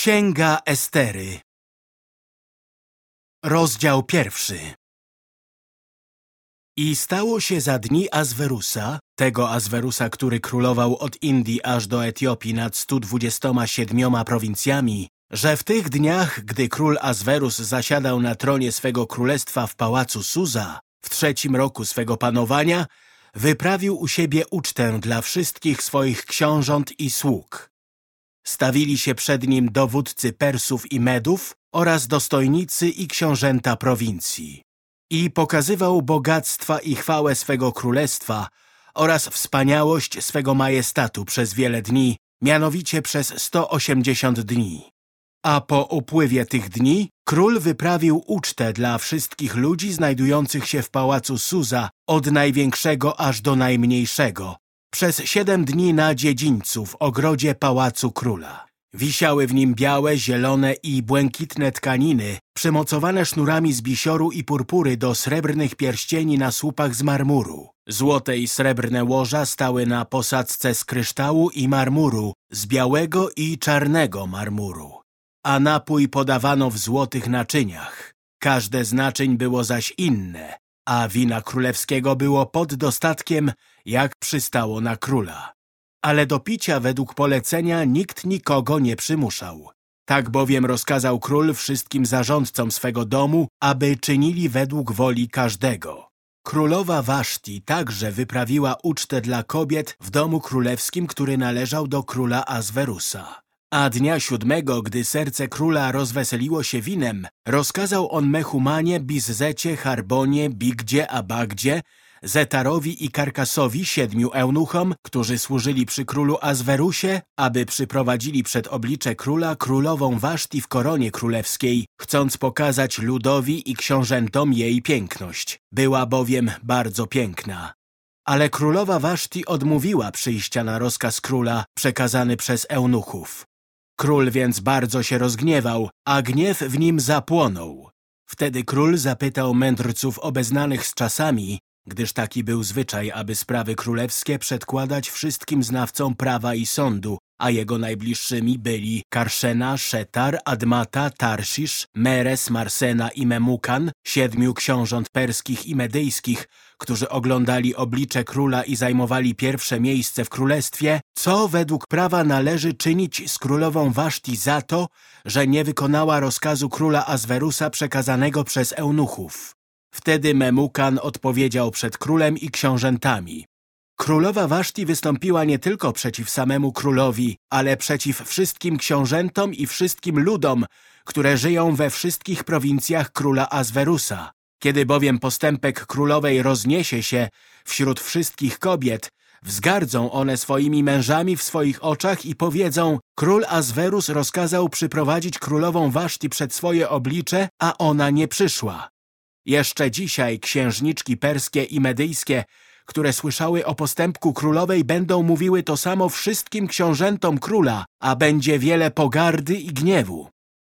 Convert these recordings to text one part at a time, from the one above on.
Księga Estery Rozdział pierwszy I stało się za dni Azwerusa, tego Azwerusa, który królował od Indii aż do Etiopii nad 127 prowincjami, że w tych dniach, gdy król Azwerus zasiadał na tronie swego królestwa w pałacu Suza, w trzecim roku swego panowania, wyprawił u siebie ucztę dla wszystkich swoich książąt i sług. Stawili się przed nim dowódcy Persów i Medów oraz dostojnicy i książęta prowincji. I pokazywał bogactwa i chwałę swego królestwa oraz wspaniałość swego majestatu przez wiele dni, mianowicie przez 180 dni. A po upływie tych dni król wyprawił ucztę dla wszystkich ludzi znajdujących się w pałacu Suza, od największego aż do najmniejszego, przez siedem dni na dziedzińcu w ogrodzie pałacu króla. Wisiały w nim białe, zielone i błękitne tkaniny, przymocowane sznurami z bisioru i purpury do srebrnych pierścieni na słupach z marmuru. Złote i srebrne łoża stały na posadzce z kryształu i marmuru, z białego i czarnego marmuru. A napój podawano w złotych naczyniach. Każde z naczyń było zaś inne, a wina królewskiego było pod dostatkiem, jak przystało na króla. Ale do picia według polecenia nikt nikogo nie przymuszał. Tak bowiem rozkazał król wszystkim zarządcom swego domu, aby czynili według woli każdego. Królowa Waszti także wyprawiła ucztę dla kobiet w domu królewskim, który należał do króla Azwerusa. A dnia siódmego, gdy serce króla rozweseliło się winem, rozkazał on Mechumanie, Bizzecie, Harbonie, Bigdzie, Abagdzie, Zetarowi i Karkasowi, siedmiu eunuchom, którzy służyli przy królu Azwerusie, aby przyprowadzili przed oblicze króla królową Waszti w koronie królewskiej, chcąc pokazać ludowi i książętom jej piękność. Była bowiem bardzo piękna. Ale królowa Waszti odmówiła przyjścia na rozkaz króla przekazany przez eunuchów. Król więc bardzo się rozgniewał, a gniew w nim zapłonął. Wtedy król zapytał mędrców obeznanych z czasami, gdyż taki był zwyczaj, aby sprawy królewskie przedkładać wszystkim znawcom prawa i sądu, a jego najbliższymi byli Karszena, Szetar, Admata, Tarszisz, Meres, Marsena i Memukan, siedmiu książąt perskich i medyjskich, którzy oglądali oblicze króla i zajmowali pierwsze miejsce w królestwie, co według prawa należy czynić z królową Waszti za to, że nie wykonała rozkazu króla Azwerusa przekazanego przez eunuchów. Wtedy Memukan odpowiedział przed królem i książętami. Królowa Waszti wystąpiła nie tylko przeciw samemu królowi, ale przeciw wszystkim książętom i wszystkim ludom, które żyją we wszystkich prowincjach króla Azwerusa. Kiedy bowiem postępek królowej rozniesie się wśród wszystkich kobiet, wzgardzą one swoimi mężami w swoich oczach i powiedzą Król Azwerus rozkazał przyprowadzić królową Waszti przed swoje oblicze, a ona nie przyszła. Jeszcze dzisiaj księżniczki perskie i medyjskie, które słyszały o postępku królowej, będą mówiły to samo wszystkim książętom króla, a będzie wiele pogardy i gniewu.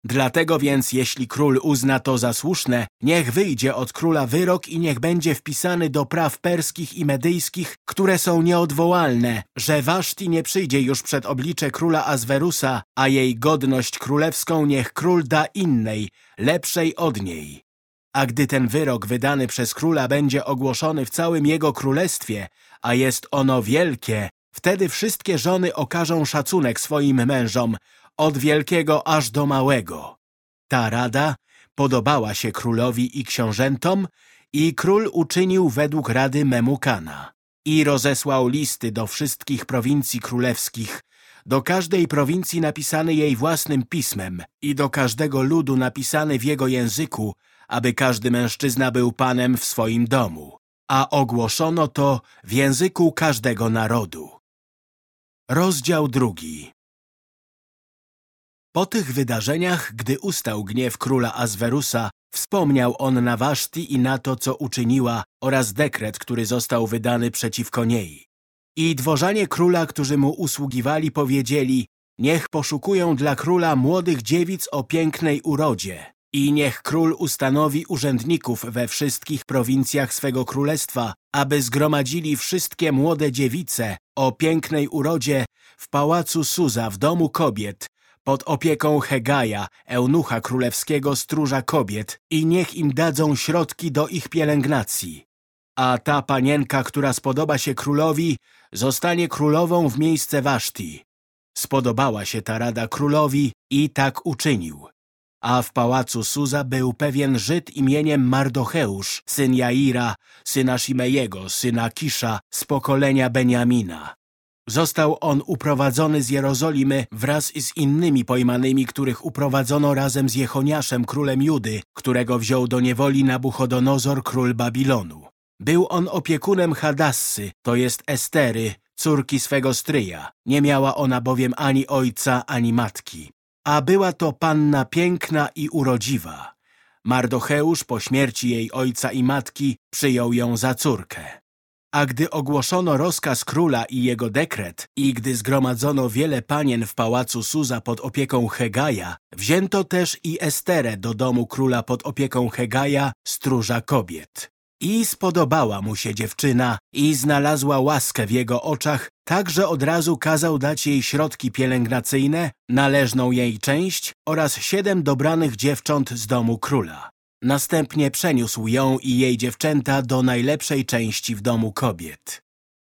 Dlatego więc, jeśli król uzna to za słuszne, niech wyjdzie od króla wyrok i niech będzie wpisany do praw perskich i medyjskich, które są nieodwołalne, że Waszti nie przyjdzie już przed oblicze króla Azwerusa, a jej godność królewską niech król da innej, lepszej od niej. A gdy ten wyrok wydany przez króla będzie ogłoszony w całym jego królestwie, a jest ono wielkie, wtedy wszystkie żony okażą szacunek swoim mężom, od wielkiego aż do małego. Ta rada podobała się królowi i książętom i król uczynił według rady Memukana i rozesłał listy do wszystkich prowincji królewskich, do każdej prowincji napisany jej własnym pismem i do każdego ludu napisany w jego języku, aby każdy mężczyzna był panem w swoim domu, a ogłoszono to w języku każdego narodu. Rozdział drugi Po tych wydarzeniach, gdy ustał gniew króla Azwerusa, wspomniał on na Waszti i na to, co uczyniła oraz dekret, który został wydany przeciwko niej. I dworzanie króla, którzy mu usługiwali, powiedzieli, niech poszukują dla króla młodych dziewic o pięknej urodzie, i niech król ustanowi urzędników we wszystkich prowincjach swego królestwa, aby zgromadzili wszystkie młode dziewice o pięknej urodzie w pałacu Suza w domu kobiet, pod opieką Hegaja, eunucha królewskiego stróża kobiet i niech im dadzą środki do ich pielęgnacji. A ta panienka, która spodoba się królowi, zostanie królową w miejsce Waszti. Spodobała się ta rada królowi i tak uczynił. A w pałacu Suza był pewien Żyd imieniem Mardocheusz, syn Jaira, syna Shimejego, syna Kisza, z pokolenia Beniamina. Został on uprowadzony z Jerozolimy wraz z innymi pojmanymi, których uprowadzono razem z Jechoniaszem, królem Judy, którego wziął do niewoli Nabuchodonozor, król Babilonu. Był on opiekunem Hadassy, to jest Estery, córki swego stryja. Nie miała ona bowiem ani ojca, ani matki. A była to panna piękna i urodziwa. Mardocheusz po śmierci jej ojca i matki przyjął ją za córkę. A gdy ogłoszono rozkaz króla i jego dekret i gdy zgromadzono wiele panien w pałacu Suza pod opieką Hegaja, wzięto też i Esterę do domu króla pod opieką Hegaja, stróża kobiet. I spodobała mu się dziewczyna i znalazła łaskę w jego oczach, tak że od razu kazał dać jej środki pielęgnacyjne, należną jej część oraz siedem dobranych dziewcząt z domu króla. Następnie przeniósł ją i jej dziewczęta do najlepszej części w domu kobiet.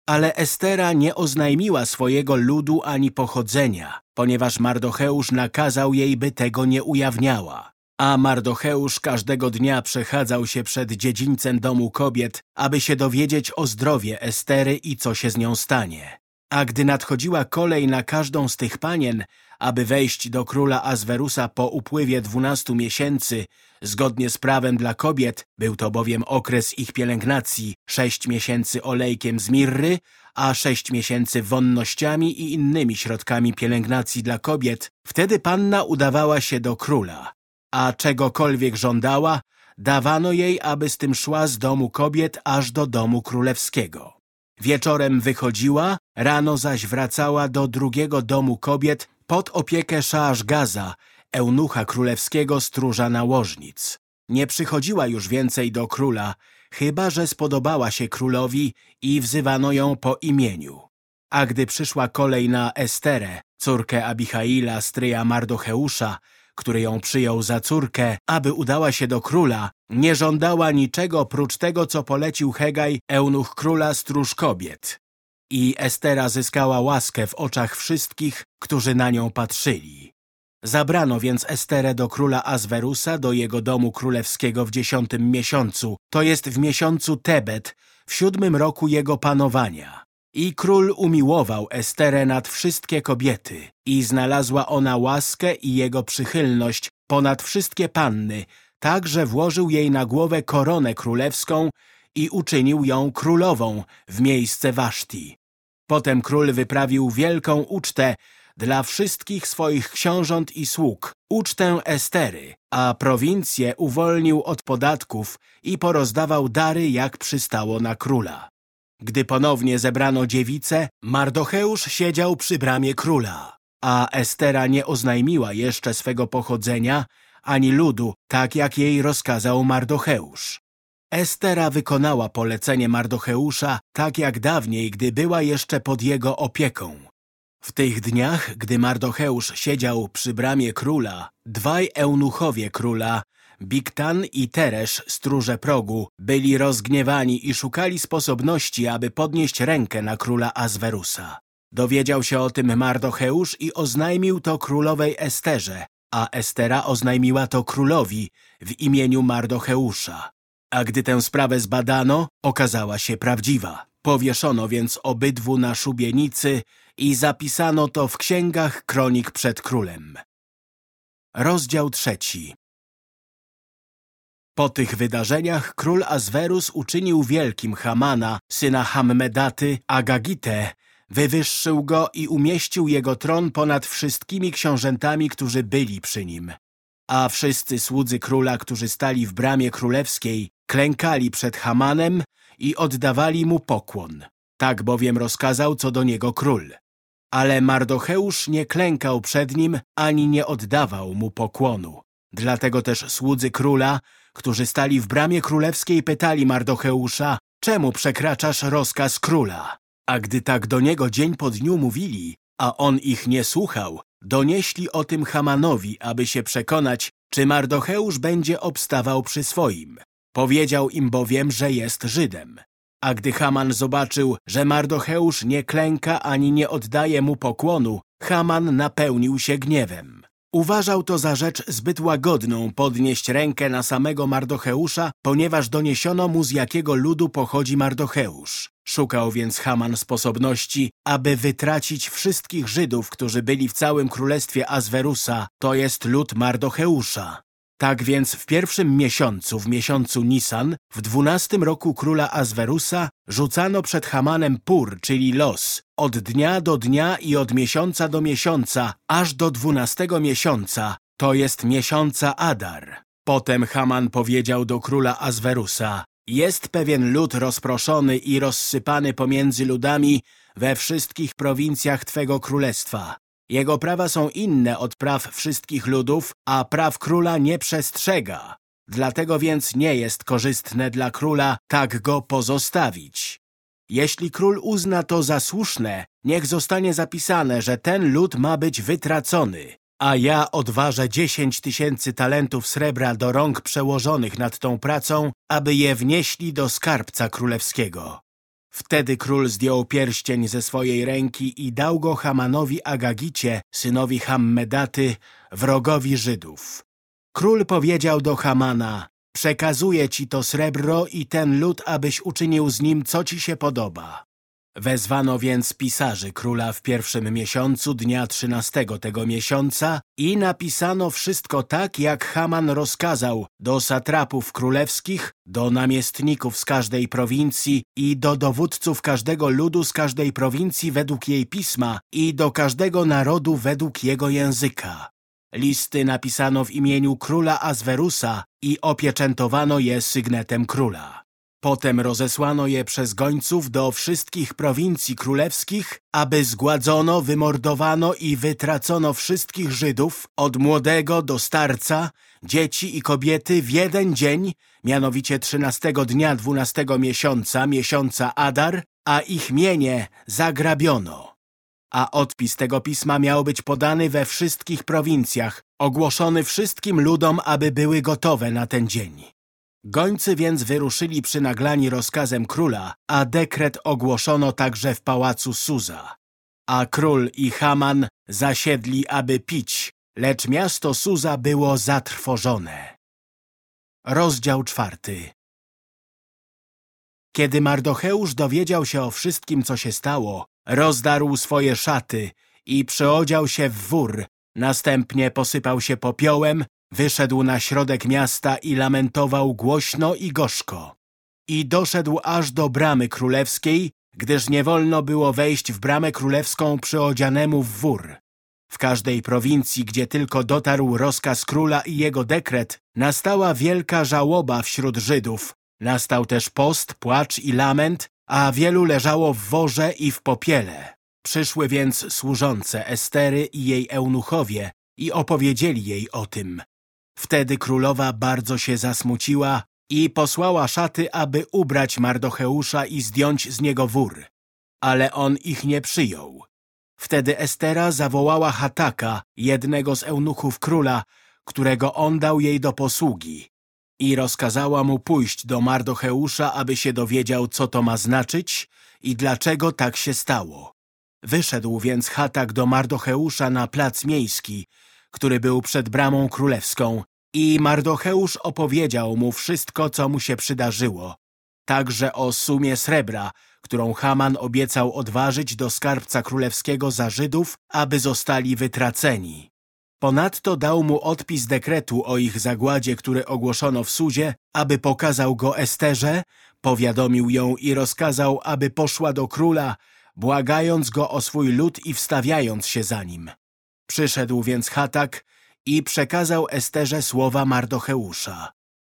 Ale Estera nie oznajmiła swojego ludu ani pochodzenia, ponieważ Mardocheusz nakazał jej, by tego nie ujawniała. A Mardocheusz każdego dnia przechadzał się przed dziedzińcem domu kobiet, aby się dowiedzieć o zdrowie Estery i co się z nią stanie. A gdy nadchodziła kolej na każdą z tych panien, aby wejść do króla Azwerusa po upływie dwunastu miesięcy, zgodnie z prawem dla kobiet, był to bowiem okres ich pielęgnacji, sześć miesięcy olejkiem z mirry, a sześć miesięcy wonnościami i innymi środkami pielęgnacji dla kobiet, wtedy panna udawała się do króla a czegokolwiek żądała, dawano jej, aby z tym szła z domu kobiet aż do domu królewskiego. Wieczorem wychodziła, rano zaś wracała do drugiego domu kobiet pod opiekę Szaaszgaza, eunucha królewskiego stróża nałożnic. Nie przychodziła już więcej do króla, chyba że spodobała się królowi i wzywano ją po imieniu. A gdy przyszła kolej na Esterę, córkę Abichaila, stryja Mardocheusza, który ją przyjął za córkę, aby udała się do króla, nie żądała niczego prócz tego, co polecił Hegaj, eunuch króla stróż kobiet. I Estera zyskała łaskę w oczach wszystkich, którzy na nią patrzyli. Zabrano więc Esterę do króla Azwerusa, do jego domu królewskiego w dziesiątym miesiącu, to jest w miesiącu Tebet, w siódmym roku jego panowania. I król umiłował Esterę nad wszystkie kobiety i znalazła ona łaskę i jego przychylność ponad wszystkie panny, tak, że włożył jej na głowę koronę królewską i uczynił ją królową w miejsce Waszti. Potem król wyprawił wielką ucztę dla wszystkich swoich książąt i sług, ucztę Estery, a prowincję uwolnił od podatków i porozdawał dary, jak przystało na króla. Gdy ponownie zebrano dziewice, Mardocheusz siedział przy bramie króla, a Estera nie oznajmiła jeszcze swego pochodzenia ani ludu, tak jak jej rozkazał Mardocheusz. Estera wykonała polecenie Mardocheusza tak jak dawniej, gdy była jeszcze pod jego opieką. W tych dniach, gdy Mardocheusz siedział przy bramie króla, dwaj eunuchowie króla Biktan i Teresz, stróże progu, byli rozgniewani i szukali sposobności, aby podnieść rękę na króla Azwerusa. Dowiedział się o tym Mardocheusz i oznajmił to królowej Esterze, a Estera oznajmiła to królowi w imieniu Mardocheusza. A gdy tę sprawę zbadano, okazała się prawdziwa. Powieszono więc obydwu na szubienicy i zapisano to w księgach kronik przed królem. Rozdział trzeci po tych wydarzeniach król Azwerus uczynił wielkim Hamana, syna Hammedaty, Agagite, wywyższył go i umieścił jego tron ponad wszystkimi książętami, którzy byli przy nim. A wszyscy słudzy króla, którzy stali w bramie królewskiej, klękali przed Hamanem i oddawali mu pokłon. Tak bowiem rozkazał co do niego król. Ale Mardocheusz nie klękał przed nim, ani nie oddawał mu pokłonu. Dlatego też słudzy króla którzy stali w bramie królewskiej, pytali Mardocheusza, czemu przekraczasz rozkaz króla? A gdy tak do niego dzień po dniu mówili, a on ich nie słuchał, donieśli o tym Hamanowi, aby się przekonać, czy Mardocheusz będzie obstawał przy swoim. Powiedział im bowiem, że jest Żydem. A gdy Haman zobaczył, że Mardocheusz nie klęka ani nie oddaje mu pokłonu, Haman napełnił się gniewem. Uważał to za rzecz zbyt łagodną podnieść rękę na samego Mardocheusza, ponieważ doniesiono mu z jakiego ludu pochodzi Mardocheusz. Szukał więc Haman sposobności, aby wytracić wszystkich Żydów, którzy byli w całym królestwie Azwerusa, to jest lud Mardocheusza. Tak więc w pierwszym miesiącu, w miesiącu Nisan, w dwunastym roku króla Azwerusa, rzucano przed Hamanem pur, czyli los, od dnia do dnia i od miesiąca do miesiąca, aż do dwunastego miesiąca, to jest miesiąca Adar. Potem Haman powiedział do króla Azwerusa, jest pewien lud rozproszony i rozsypany pomiędzy ludami we wszystkich prowincjach Twego królestwa. Jego prawa są inne od praw wszystkich ludów, a praw króla nie przestrzega. Dlatego więc nie jest korzystne dla króla tak go pozostawić. Jeśli król uzna to za słuszne, niech zostanie zapisane, że ten lud ma być wytracony, a ja odważę dziesięć tysięcy talentów srebra do rąk przełożonych nad tą pracą, aby je wnieśli do skarbca królewskiego. Wtedy król zdjął pierścień ze swojej ręki i dał go Hamanowi Agagicie, synowi Hammedaty, wrogowi Żydów. Król powiedział do Hamana, przekazuję ci to srebro i ten lud, abyś uczynił z nim, co ci się podoba. Wezwano więc pisarzy króla w pierwszym miesiącu dnia trzynastego tego miesiąca i napisano wszystko tak, jak Haman rozkazał do satrapów królewskich, do namiestników z każdej prowincji i do dowódców każdego ludu z każdej prowincji według jej pisma i do każdego narodu według jego języka. Listy napisano w imieniu króla Azwerusa i opieczętowano je sygnetem króla. Potem rozesłano je przez gońców do wszystkich prowincji królewskich, aby zgładzono, wymordowano i wytracono wszystkich Żydów, od młodego do starca, dzieci i kobiety w jeden dzień, mianowicie trzynastego dnia dwunastego miesiąca, miesiąca Adar, a ich mienie zagrabiono. A odpis tego pisma miał być podany we wszystkich prowincjach, ogłoszony wszystkim ludom, aby były gotowe na ten dzień. Gońcy więc wyruszyli przynaglani rozkazem króla, a dekret ogłoszono także w pałacu Suza. A król i Haman zasiedli, aby pić, lecz miasto Suza było zatrwożone. Rozdział czwarty Kiedy Mardocheusz dowiedział się o wszystkim, co się stało, rozdarł swoje szaty i przeodział się w wór, następnie posypał się popiołem Wyszedł na środek miasta i lamentował głośno i gorzko. I doszedł aż do bramy królewskiej, gdyż nie wolno było wejść w bramę królewską przyodzianemu w wór. W każdej prowincji, gdzie tylko dotarł rozkaz króla i jego dekret, nastała wielka żałoba wśród Żydów. Nastał też post, płacz i lament, a wielu leżało w worze i w popiele. Przyszły więc służące Estery i jej eunuchowie i opowiedzieli jej o tym. Wtedy królowa bardzo się zasmuciła i posłała szaty, aby ubrać Mardocheusza i zdjąć z niego wór. Ale on ich nie przyjął. Wtedy Estera zawołała Hataka, jednego z eunuchów króla, którego on dał jej do posługi i rozkazała mu pójść do Mardocheusza, aby się dowiedział, co to ma znaczyć i dlaczego tak się stało. Wyszedł więc Hatak do Mardocheusza na plac miejski który był przed bramą królewską i Mardocheusz opowiedział mu wszystko, co mu się przydarzyło, także o sumie srebra, którą Haman obiecał odważyć do skarbca królewskiego za Żydów, aby zostali wytraceni. Ponadto dał mu odpis dekretu o ich zagładzie, który ogłoszono w Suzie, aby pokazał go Esterze, powiadomił ją i rozkazał, aby poszła do króla, błagając go o swój lud i wstawiając się za nim. Przyszedł więc Hatak i przekazał Esterze słowa Mardocheusza.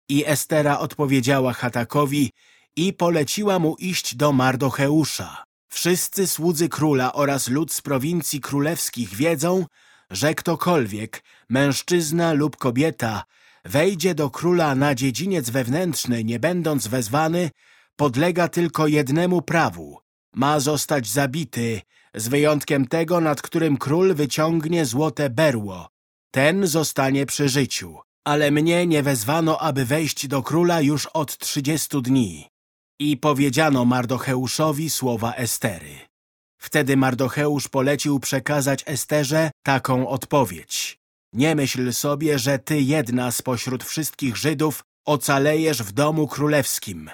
I Estera odpowiedziała Hatakowi i poleciła mu iść do Mardocheusza. Wszyscy słudzy króla oraz lud z prowincji królewskich wiedzą, że ktokolwiek, mężczyzna lub kobieta, wejdzie do króla na dziedziniec wewnętrzny, nie będąc wezwany, podlega tylko jednemu prawu. Ma zostać zabity, z wyjątkiem tego, nad którym król wyciągnie złote berło. Ten zostanie przy życiu. Ale mnie nie wezwano, aby wejść do króla już od trzydziestu dni. I powiedziano Mardocheuszowi słowa Estery. Wtedy Mardocheusz polecił przekazać Esterze taką odpowiedź. Nie myśl sobie, że ty jedna spośród wszystkich Żydów ocalejesz w domu królewskim.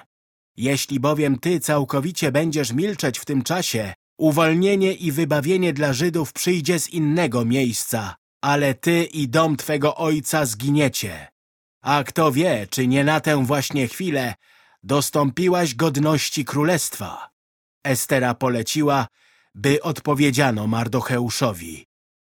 Jeśli bowiem ty całkowicie będziesz milczeć w tym czasie, uwolnienie i wybawienie dla Żydów przyjdzie z innego miejsca, ale ty i dom twego ojca zginiecie. A kto wie, czy nie na tę właśnie chwilę dostąpiłaś godności królestwa. Estera poleciła, by odpowiedziano Mardocheuszowi.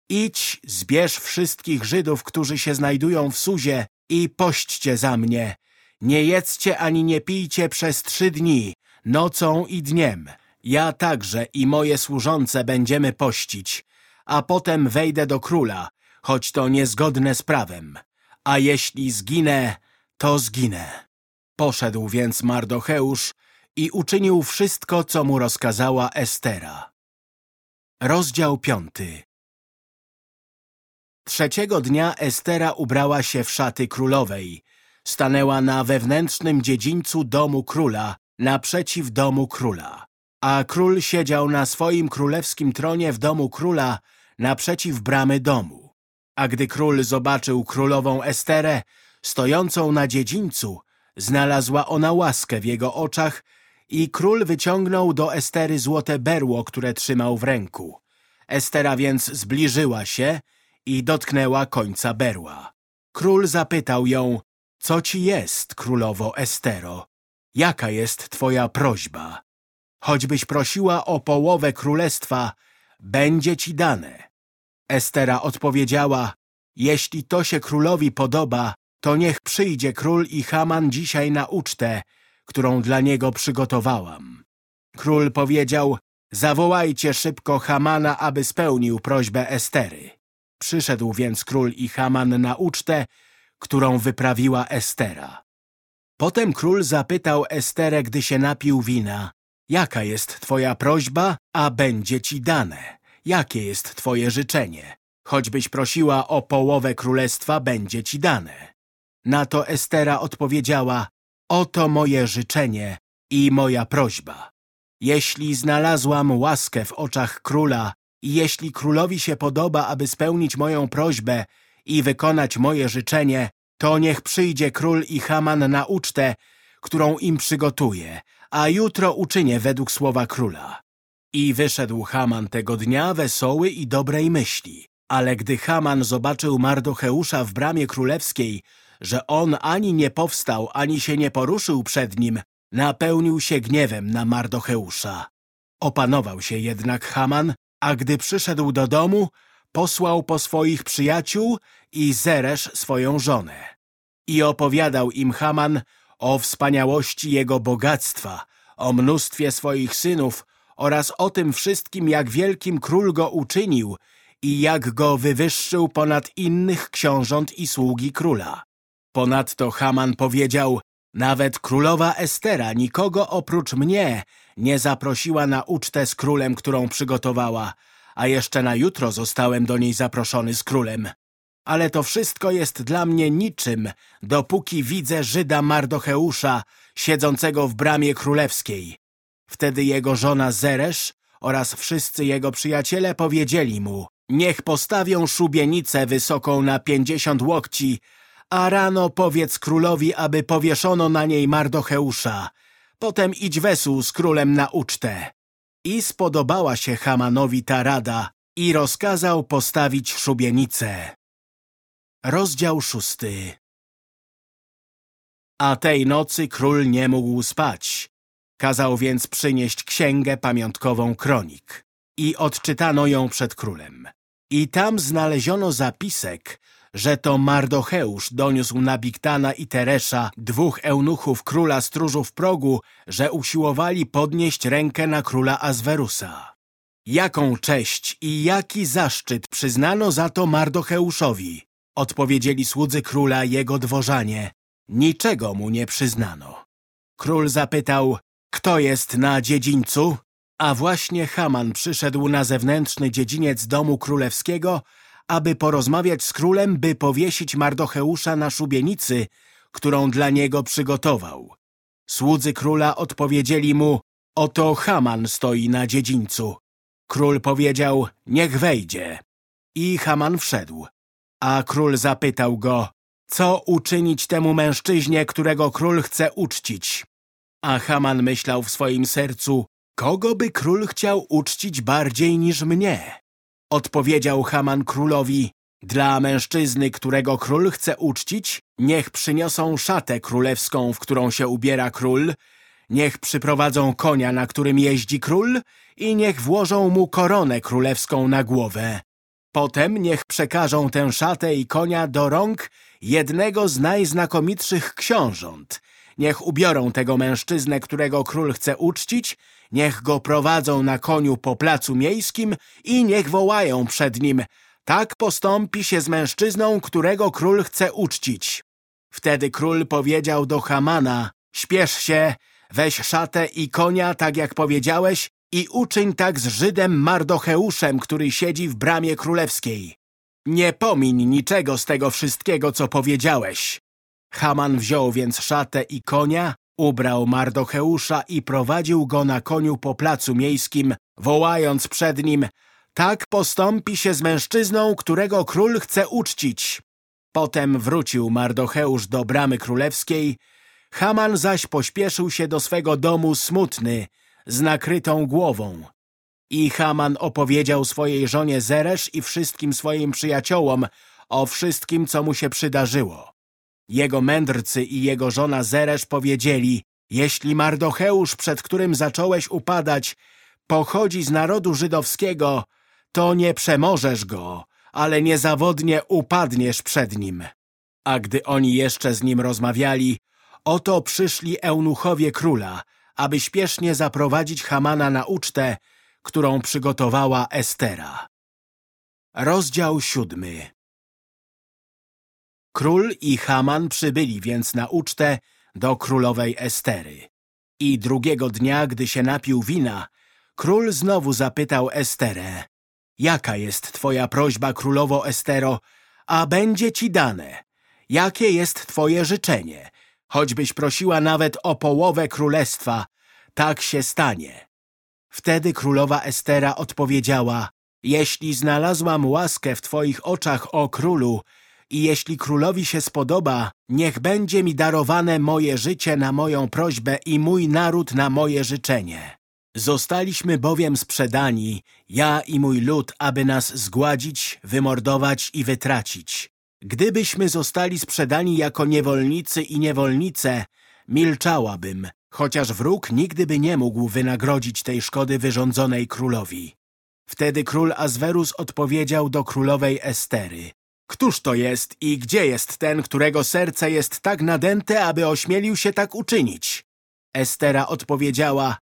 Idź, zbierz wszystkich Żydów, którzy się znajdują w Suzie i pośćcie za mnie. Nie jedzcie ani nie pijcie przez trzy dni, nocą i dniem. Ja także i moje służące będziemy pościć, a potem wejdę do króla, choć to niezgodne z prawem. A jeśli zginę, to zginę. Poszedł więc Mardocheusz i uczynił wszystko, co mu rozkazała Estera. Rozdział piąty Trzeciego dnia Estera ubrała się w szaty królowej. Stanęła na wewnętrznym dziedzińcu domu króla, naprzeciw domu króla. A król siedział na swoim królewskim tronie w domu króla, naprzeciw bramy domu. A gdy król zobaczył królową Esterę, stojącą na dziedzińcu, znalazła ona łaskę w jego oczach i król wyciągnął do Estery złote berło, które trzymał w ręku. Estera więc zbliżyła się i dotknęła końca berła. Król zapytał ją, co ci jest, królowo Estero? Jaka jest twoja prośba? Choćbyś prosiła o połowę królestwa, będzie ci dane. Estera odpowiedziała, jeśli to się królowi podoba, to niech przyjdzie król i Haman dzisiaj na ucztę, którą dla niego przygotowałam. Król powiedział, zawołajcie szybko Hamana, aby spełnił prośbę Estery. Przyszedł więc król i Haman na ucztę, którą wyprawiła Estera. Potem król zapytał Esterę, gdy się napił wina, jaka jest twoja prośba, a będzie ci dane. Jakie jest twoje życzenie? Choćbyś prosiła o połowę królestwa, będzie ci dane. Na to Estera odpowiedziała, oto moje życzenie i moja prośba. Jeśli znalazłam łaskę w oczach króla i jeśli królowi się podoba, aby spełnić moją prośbę i wykonać moje życzenie, to niech przyjdzie król i Haman na ucztę, którą im przygotuje, a jutro uczynię według słowa króla. I wyszedł Haman tego dnia wesoły i dobrej myśli. Ale gdy Haman zobaczył Mardocheusza w bramie królewskiej, że on ani nie powstał, ani się nie poruszył przed nim, napełnił się gniewem na Mardocheusza. Opanował się jednak Haman, a gdy przyszedł do domu, posłał po swoich przyjaciół i Zeresz swoją żonę. I opowiadał im Haman o wspaniałości jego bogactwa, o mnóstwie swoich synów oraz o tym wszystkim, jak wielkim król go uczynił i jak go wywyższył ponad innych książąt i sługi króla. Ponadto Haman powiedział, nawet królowa Estera nikogo oprócz mnie nie zaprosiła na ucztę z królem, którą przygotowała, a jeszcze na jutro zostałem do niej zaproszony z królem. Ale to wszystko jest dla mnie niczym, dopóki widzę Żyda Mardocheusza siedzącego w bramie królewskiej. Wtedy jego żona Zeresz oraz wszyscy jego przyjaciele powiedzieli mu, niech postawią szubienicę wysoką na pięćdziesiąt łokci, a rano powiedz królowi, aby powieszono na niej Mardocheusza. Potem idź wesół z królem na ucztę. I spodobała się Hamanowi ta rada i rozkazał postawić szubienicę. Rozdział szósty A tej nocy król nie mógł spać. Kazał więc przynieść księgę pamiątkową kronik i odczytano ją przed królem. I tam znaleziono zapisek, że to Mardocheusz doniósł na Biktana i Teresza, dwóch eunuchów króla stróżów progu, że usiłowali podnieść rękę na króla Azwerusa. Jaką cześć i jaki zaszczyt przyznano za to Mardocheuszowi? Odpowiedzieli słudzy króla jego dworzanie. Niczego mu nie przyznano. Król zapytał, kto jest na dziedzińcu? A właśnie Haman przyszedł na zewnętrzny dziedziniec domu królewskiego, aby porozmawiać z królem, by powiesić Mardocheusza na szubienicy, którą dla niego przygotował. Słudzy króla odpowiedzieli mu, oto Haman stoi na dziedzińcu. Król powiedział, niech wejdzie. I Haman wszedł. A król zapytał go, co uczynić temu mężczyźnie, którego król chce uczcić? A Haman myślał w swoim sercu, kogo by król chciał uczcić bardziej niż mnie? Odpowiedział Haman królowi, dla mężczyzny, którego król chce uczcić, niech przyniosą szatę królewską, w którą się ubiera król, niech przyprowadzą konia, na którym jeździ król i niech włożą mu koronę królewską na głowę. Potem niech przekażą tę szatę i konia do rąk jednego z najznakomitszych książąt. Niech ubiorą tego mężczyznę, którego król chce uczcić, niech go prowadzą na koniu po placu miejskim i niech wołają przed nim tak postąpi się z mężczyzną, którego król chce uczcić. Wtedy król powiedział do Hamana, śpiesz się, weź szatę i konia, tak jak powiedziałeś, i uczyń tak z Żydem Mardocheuszem, który siedzi w bramie królewskiej. Nie pomiń niczego z tego wszystkiego, co powiedziałeś. Haman wziął więc szatę i konia, ubrał Mardocheusza i prowadził go na koniu po placu miejskim, wołając przed nim tak postąpi się z mężczyzną, którego król chce uczcić. Potem wrócił Mardocheusz do bramy królewskiej, Haman zaś pośpieszył się do swego domu smutny, z nakrytą głową. I Haman opowiedział swojej żonie Zeresz i wszystkim swoim przyjaciołom o wszystkim, co mu się przydarzyło. Jego mędrcy i jego żona Zeresz powiedzieli, jeśli Mardocheusz, przed którym zacząłeś upadać, pochodzi z narodu żydowskiego, to nie przemożesz go, ale niezawodnie upadniesz przed nim. A gdy oni jeszcze z nim rozmawiali, oto przyszli eunuchowie króla, aby śpiesznie zaprowadzić Hamana na ucztę, którą przygotowała Estera. Rozdział siódmy Król i Haman przybyli więc na ucztę do królowej Estery. I drugiego dnia, gdy się napił wina, król znowu zapytał Esterę, Jaka jest twoja prośba, królowo Estero, a będzie ci dane? Jakie jest twoje życzenie? Choćbyś prosiła nawet o połowę królestwa, tak się stanie. Wtedy królowa Estera odpowiedziała, jeśli znalazłam łaskę w twoich oczach, o królu, i jeśli królowi się spodoba, niech będzie mi darowane moje życie na moją prośbę i mój naród na moje życzenie. Zostaliśmy bowiem sprzedani, ja i mój lud, aby nas zgładzić, wymordować i wytracić. Gdybyśmy zostali sprzedani jako niewolnicy i niewolnice, milczałabym, chociaż wróg nigdy by nie mógł wynagrodzić tej szkody wyrządzonej królowi. Wtedy król Azwerus odpowiedział do królowej Estery. Któż to jest i gdzie jest ten, którego serce jest tak nadęte, aby ośmielił się tak uczynić? Estera odpowiedziała,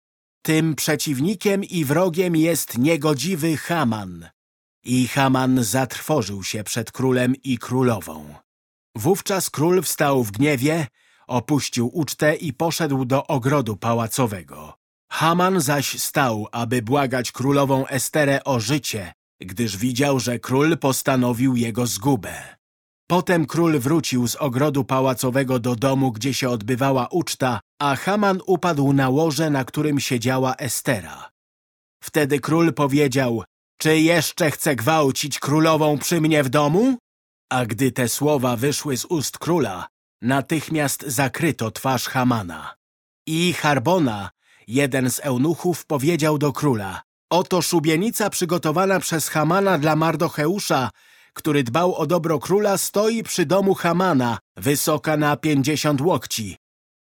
tym przeciwnikiem i wrogiem jest niegodziwy Haman. I Haman zatrwożył się przed królem i królową. Wówczas król wstał w gniewie, opuścił ucztę i poszedł do ogrodu pałacowego. Haman zaś stał, aby błagać królową Esterę o życie, gdyż widział, że król postanowił jego zgubę. Potem król wrócił z ogrodu pałacowego do domu, gdzie się odbywała uczta, a Haman upadł na łoże, na którym siedziała Estera. Wtedy król powiedział, czy jeszcze chce gwałcić królową przy mnie w domu? A gdy te słowa wyszły z ust króla, natychmiast zakryto twarz Hamana. I Harbona, jeden z eunuchów, powiedział do króla, oto szubienica przygotowana przez Hamana dla Mardocheusza, który dbał o dobro króla, stoi przy domu Hamana, wysoka na pięćdziesiąt łokci.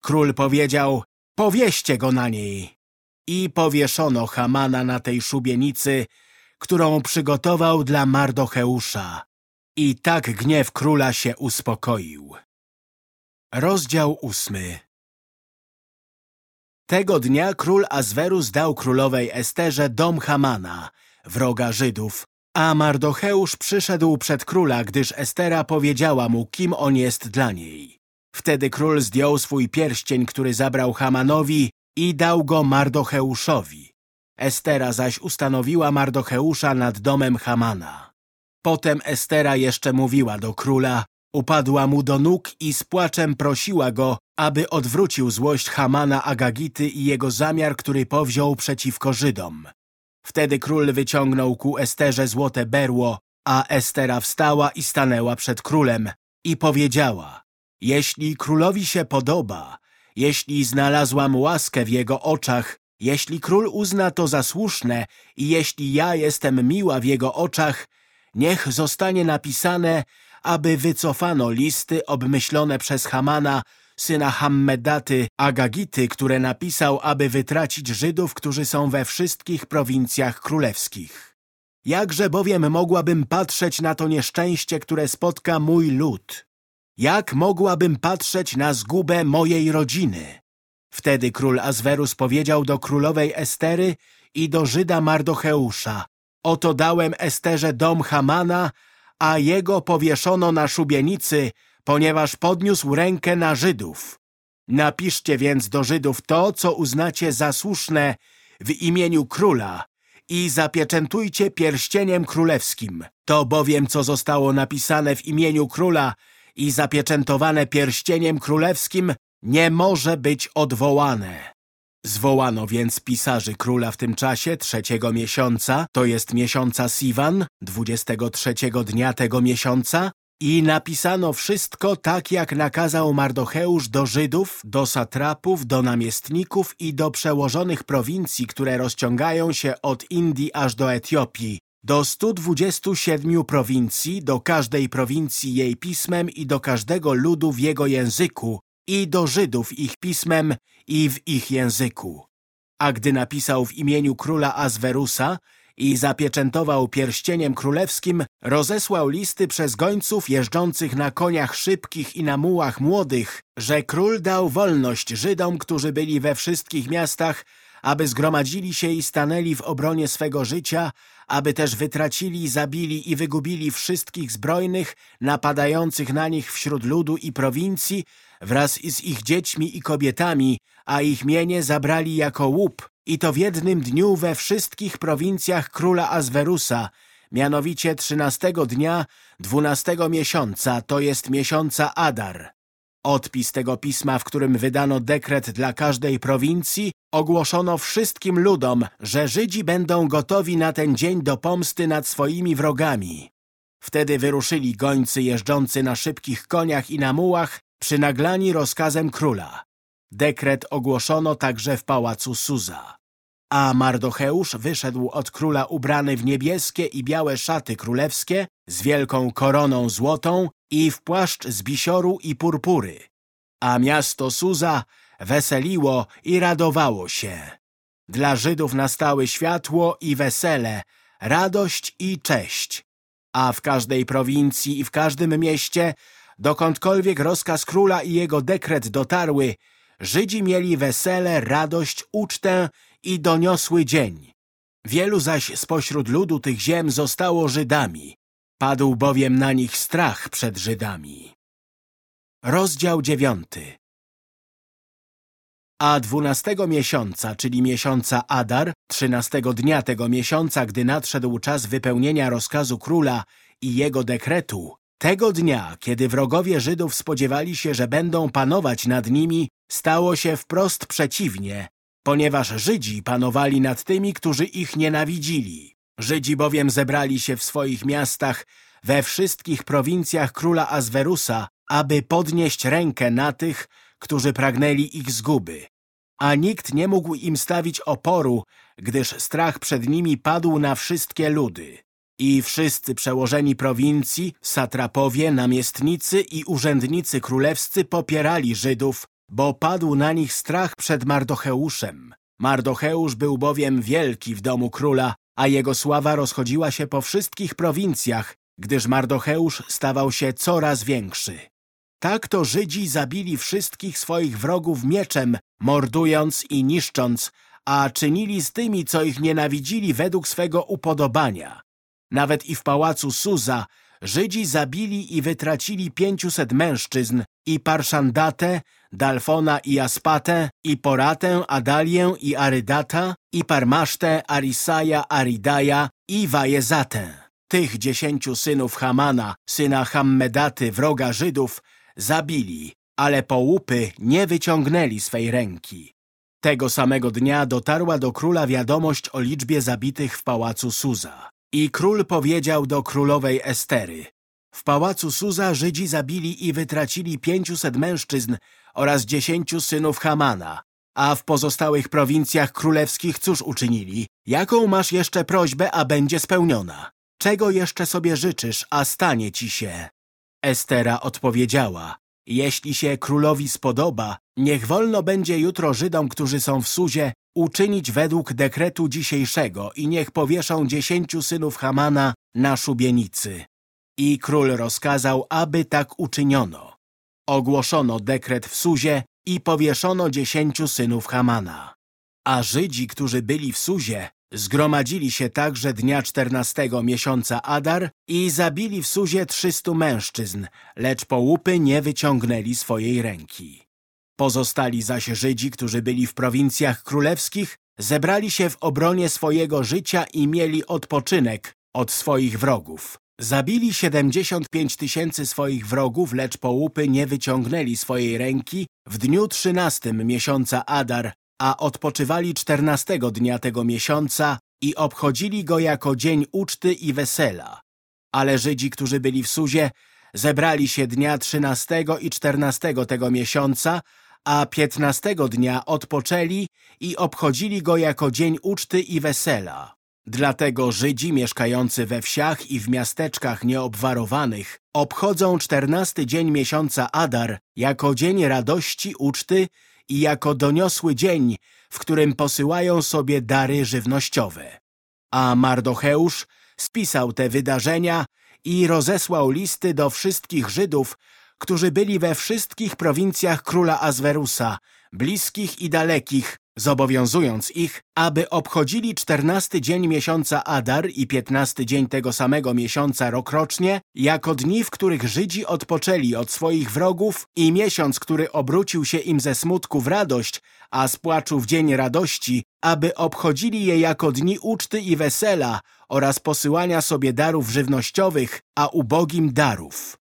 Król powiedział, powieście go na niej. I powieszono Hamana na tej szubienicy, którą przygotował dla Mardocheusza. I tak gniew króla się uspokoił. Rozdział ósmy Tego dnia król Azwerus dał królowej Esterze dom Hamana, wroga Żydów, a Mardocheusz przyszedł przed króla, gdyż Estera powiedziała mu, kim on jest dla niej. Wtedy król zdjął swój pierścień, który zabrał Hamanowi i dał go Mardocheuszowi. Estera zaś ustanowiła Mardocheusza nad domem Hamana. Potem Estera jeszcze mówiła do króla, upadła mu do nóg i z płaczem prosiła go, aby odwrócił złość Hamana Agagity i jego zamiar, który powziął przeciwko Żydom. Wtedy król wyciągnął ku Esterze złote berło, a Estera wstała i stanęła przed królem i powiedziała Jeśli królowi się podoba, jeśli znalazłam łaskę w jego oczach, jeśli król uzna to za słuszne i jeśli ja jestem miła w jego oczach, niech zostanie napisane, aby wycofano listy obmyślone przez Hamana, syna Hammedaty Agagity, które napisał, aby wytracić Żydów, którzy są we wszystkich prowincjach królewskich. Jakże bowiem mogłabym patrzeć na to nieszczęście, które spotka mój lud? Jak mogłabym patrzeć na zgubę mojej rodziny? Wtedy król Azwerus powiedział do królowej Estery i do Żyda Mardocheusza Oto dałem Esterze dom Hamana, a jego powieszono na szubienicy, ponieważ podniósł rękę na Żydów. Napiszcie więc do Żydów to, co uznacie za słuszne w imieniu króla i zapieczętujcie pierścieniem królewskim. To bowiem, co zostało napisane w imieniu króla i zapieczętowane pierścieniem królewskim, nie może być odwołane. Zwołano więc pisarzy króla w tym czasie trzeciego miesiąca, to jest miesiąca Siwan, dwudziestego trzeciego dnia tego miesiąca i napisano wszystko tak, jak nakazał Mardocheusz do Żydów, do satrapów, do namiestników i do przełożonych prowincji, które rozciągają się od Indii aż do Etiopii, do 127 prowincji, do każdej prowincji jej pismem i do każdego ludu w jego języku, i do Żydów ich pismem i w ich języku. A gdy napisał w imieniu króla Azwerusa i zapieczętował pierścieniem królewskim, rozesłał listy przez gońców jeżdżących na koniach szybkich i na mułach młodych, że król dał wolność Żydom, którzy byli we wszystkich miastach, aby zgromadzili się i stanęli w obronie swego życia, aby też wytracili, zabili i wygubili wszystkich zbrojnych napadających na nich wśród ludu i prowincji wraz z ich dziećmi i kobietami, a ich mienie zabrali jako łup i to w jednym dniu we wszystkich prowincjach króla Azwerusa, mianowicie trzynastego dnia dwunastego miesiąca, to jest miesiąca Adar. Odpis tego pisma, w którym wydano dekret dla każdej prowincji, ogłoszono wszystkim ludom, że Żydzi będą gotowi na ten dzień do pomsty nad swoimi wrogami. Wtedy wyruszyli gońcy jeżdżący na szybkich koniach i na mułach, przynaglani rozkazem króla. Dekret ogłoszono także w pałacu Suza. A Mardocheusz wyszedł od króla ubrany w niebieskie i białe szaty królewskie, z wielką koroną złotą i w płaszcz z bisioru i purpury. A miasto Suza weseliło i radowało się. Dla Żydów nastały światło i wesele, radość i cześć. A w każdej prowincji i w każdym mieście, dokądkolwiek rozkaz króla i jego dekret dotarły, Żydzi mieli wesele, radość, ucztę i doniosły dzień. Wielu zaś spośród ludu tych ziem zostało Żydami. Padł bowiem na nich strach przed Żydami. Rozdział dziewiąty A dwunastego miesiąca, czyli miesiąca Adar, trzynastego dnia tego miesiąca, gdy nadszedł czas wypełnienia rozkazu króla i jego dekretu, tego dnia, kiedy wrogowie Żydów spodziewali się, że będą panować nad nimi, stało się wprost przeciwnie, ponieważ Żydzi panowali nad tymi, którzy ich nienawidzili. Żydzi bowiem zebrali się w swoich miastach we wszystkich prowincjach króla Azwerusa, aby podnieść rękę na tych, którzy pragnęli ich zguby. A nikt nie mógł im stawić oporu, gdyż strach przed nimi padł na wszystkie ludy. I wszyscy przełożeni prowincji, satrapowie, namiestnicy i urzędnicy królewscy popierali Żydów, bo padł na nich strach przed Mardocheuszem. Mardocheusz był bowiem wielki w domu króla, a jego sława rozchodziła się po wszystkich prowincjach, gdyż Mardocheusz stawał się coraz większy. Tak to Żydzi zabili wszystkich swoich wrogów mieczem, mordując i niszcząc, a czynili z tymi, co ich nienawidzili według swego upodobania. Nawet i w pałacu Suza Żydzi zabili i wytracili pięciuset mężczyzn i Parszandatę, Dalfona i Aspatę, i Poratę, Adalię i Arydata, i Parmasztę, Arisaja, Aridaja i Wajezatę. Tych dziesięciu synów Hamana, syna Hammedaty, wroga Żydów, zabili, ale połupy nie wyciągnęli swej ręki. Tego samego dnia dotarła do króla wiadomość o liczbie zabitych w pałacu Suza. I król powiedział do królowej Estery. W pałacu Suza Żydzi zabili i wytracili pięciuset mężczyzn oraz dziesięciu synów Hamana. A w pozostałych prowincjach królewskich cóż uczynili? Jaką masz jeszcze prośbę, a będzie spełniona? Czego jeszcze sobie życzysz, a stanie ci się? Estera odpowiedziała. Jeśli się królowi spodoba, niech wolno będzie jutro Żydom, którzy są w Suzie, uczynić według dekretu dzisiejszego i niech powieszą dziesięciu synów Hamana na szubienicy. I król rozkazał, aby tak uczyniono. Ogłoszono dekret w Suzie i powieszono dziesięciu synów Hamana. A Żydzi, którzy byli w Suzie, zgromadzili się także dnia czternastego miesiąca Adar i zabili w Suzie trzystu mężczyzn, lecz połupy nie wyciągnęli swojej ręki. Pozostali zaś Żydzi, którzy byli w prowincjach królewskich, zebrali się w obronie swojego życia i mieli odpoczynek od swoich wrogów. Zabili 75 tysięcy swoich wrogów, lecz połupy nie wyciągnęli swojej ręki w dniu trzynastym miesiąca Adar, a odpoczywali czternastego dnia tego miesiąca i obchodzili go jako dzień uczty i wesela. Ale Żydzi, którzy byli w Suzie, zebrali się dnia trzynastego i czternastego tego miesiąca, a piętnastego dnia odpoczęli i obchodzili go jako dzień uczty i wesela. Dlatego Żydzi mieszkający we wsiach i w miasteczkach nieobwarowanych obchodzą czternasty dzień miesiąca Adar jako dzień radości, uczty i jako doniosły dzień, w którym posyłają sobie dary żywnościowe. A Mardocheusz spisał te wydarzenia i rozesłał listy do wszystkich Żydów, którzy byli we wszystkich prowincjach króla Azwerusa, bliskich i dalekich, zobowiązując ich, aby obchodzili czternasty dzień miesiąca Adar i piętnasty dzień tego samego miesiąca rokrocznie, jako dni, w których Żydzi odpoczęli od swoich wrogów i miesiąc, który obrócił się im ze smutku w radość, a z płaczu w dzień radości, aby obchodzili je jako dni uczty i wesela oraz posyłania sobie darów żywnościowych, a ubogim darów.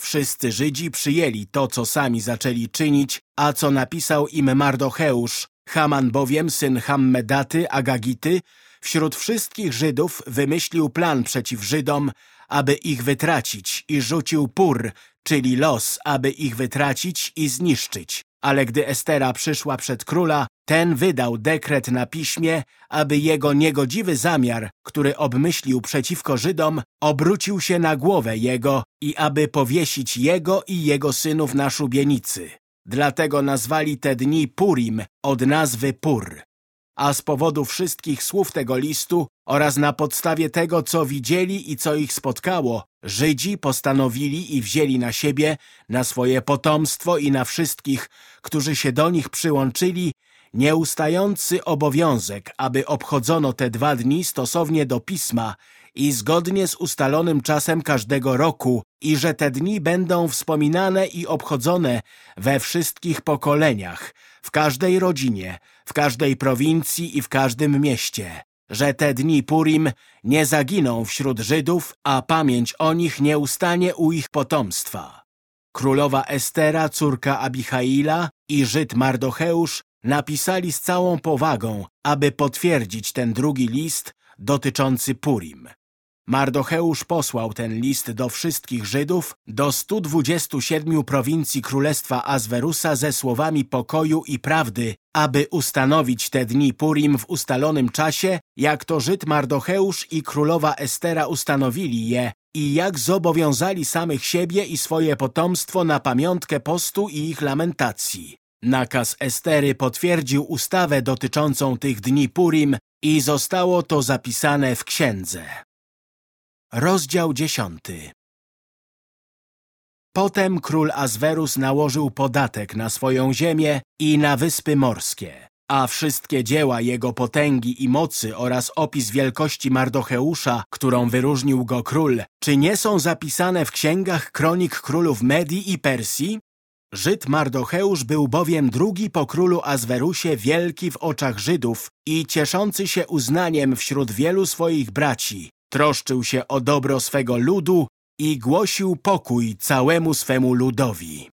Wszyscy Żydzi przyjęli to, co sami zaczęli czynić, a co napisał im Mardocheusz. Haman bowiem, syn Hammedaty, Agagity, wśród wszystkich Żydów wymyślił plan przeciw Żydom, aby ich wytracić i rzucił pur, czyli los, aby ich wytracić i zniszczyć. Ale gdy Estera przyszła przed króla, ten wydał dekret na piśmie, aby jego niegodziwy zamiar, który obmyślił przeciwko Żydom, obrócił się na głowę jego i aby powiesić jego i jego synów na szubienicy. Dlatego nazwali te dni Purim od nazwy Pur. A z powodu wszystkich słów tego listu oraz na podstawie tego, co widzieli i co ich spotkało, Żydzi postanowili i wzięli na siebie, na swoje potomstwo i na wszystkich, którzy się do nich przyłączyli, nieustający obowiązek, aby obchodzono te dwa dni stosownie do Pisma i zgodnie z ustalonym czasem każdego roku i że te dni będą wspominane i obchodzone we wszystkich pokoleniach, w każdej rodzinie, w każdej prowincji i w każdym mieście, że te dni Purim nie zaginą wśród Żydów, a pamięć o nich nie ustanie u ich potomstwa. Królowa Estera, córka Abichaila i Żyd Mardocheusz napisali z całą powagą, aby potwierdzić ten drugi list dotyczący Purim. Mardocheusz posłał ten list do wszystkich Żydów, do 127 prowincji Królestwa Azwerusa ze słowami pokoju i prawdy, aby ustanowić te dni Purim w ustalonym czasie, jak to Żyd Mardocheusz i królowa Estera ustanowili je i jak zobowiązali samych siebie i swoje potomstwo na pamiątkę postu i ich lamentacji. Nakaz Estery potwierdził ustawę dotyczącą tych dni Purim i zostało to zapisane w księdze. Rozdział dziesiąty Potem król Azwerus nałożył podatek na swoją ziemię i na wyspy morskie. A wszystkie dzieła jego potęgi i mocy oraz opis wielkości Mardocheusza, którą wyróżnił go król, czy nie są zapisane w księgach kronik królów Medii i Persji? Żyd Mardocheusz był bowiem drugi po królu Azwerusie wielki w oczach Żydów i cieszący się uznaniem wśród wielu swoich braci. Troszczył się o dobro swego ludu i głosił pokój całemu swemu ludowi.